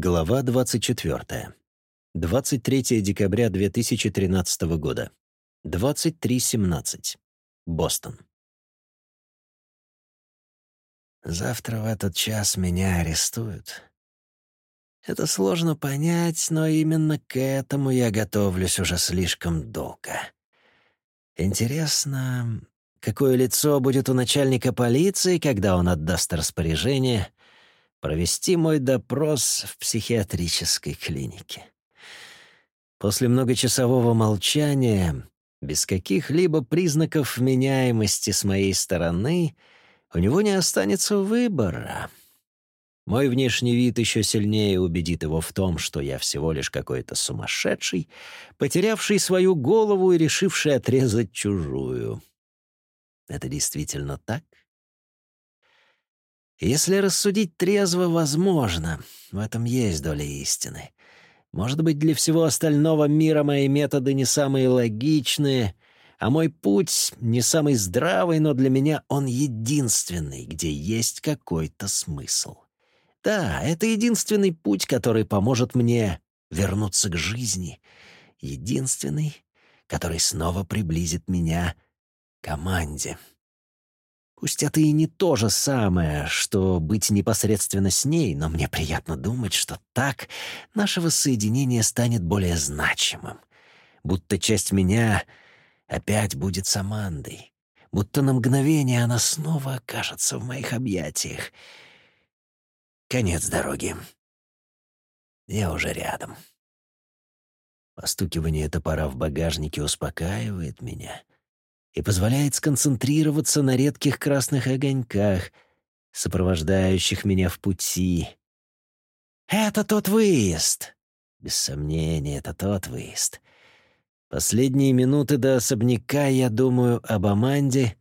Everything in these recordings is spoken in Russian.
Глава 24. 23 декабря 2013 года. 23.17. Бостон. Завтра в этот час меня арестуют. Это сложно понять, но именно к этому я готовлюсь уже слишком долго. Интересно, какое лицо будет у начальника полиции, когда он отдаст распоряжение провести мой допрос в психиатрической клинике. После многочасового молчания, без каких-либо признаков вменяемости с моей стороны, у него не останется выбора. Мой внешний вид еще сильнее убедит его в том, что я всего лишь какой-то сумасшедший, потерявший свою голову и решивший отрезать чужую. Это действительно так? Если рассудить трезво, возможно, в этом есть доля истины. Может быть, для всего остального мира мои методы не самые логичные, а мой путь не самый здравый, но для меня он единственный, где есть какой-то смысл. Да, это единственный путь, который поможет мне вернуться к жизни. Единственный, который снова приблизит меня к команде. Пусть это и не то же самое, что быть непосредственно с ней, но мне приятно думать, что так наше воссоединение станет более значимым. Будто часть меня опять будет с Амандой. Будто на мгновение она снова окажется в моих объятиях. Конец дороги. Я уже рядом. Постукивание топора в багажнике успокаивает меня — и позволяет сконцентрироваться на редких красных огоньках, сопровождающих меня в пути. «Это тот выезд!» Без сомнения, это тот выезд. Последние минуты до особняка я думаю об Аманде,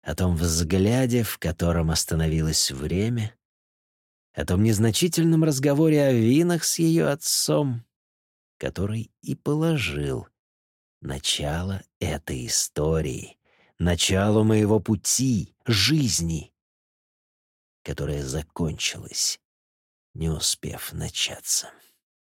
о том взгляде, в котором остановилось время, о том незначительном разговоре о винах с ее отцом, который и положил начало этой истории, начало моего пути, жизни, которая закончилась, не успев начаться.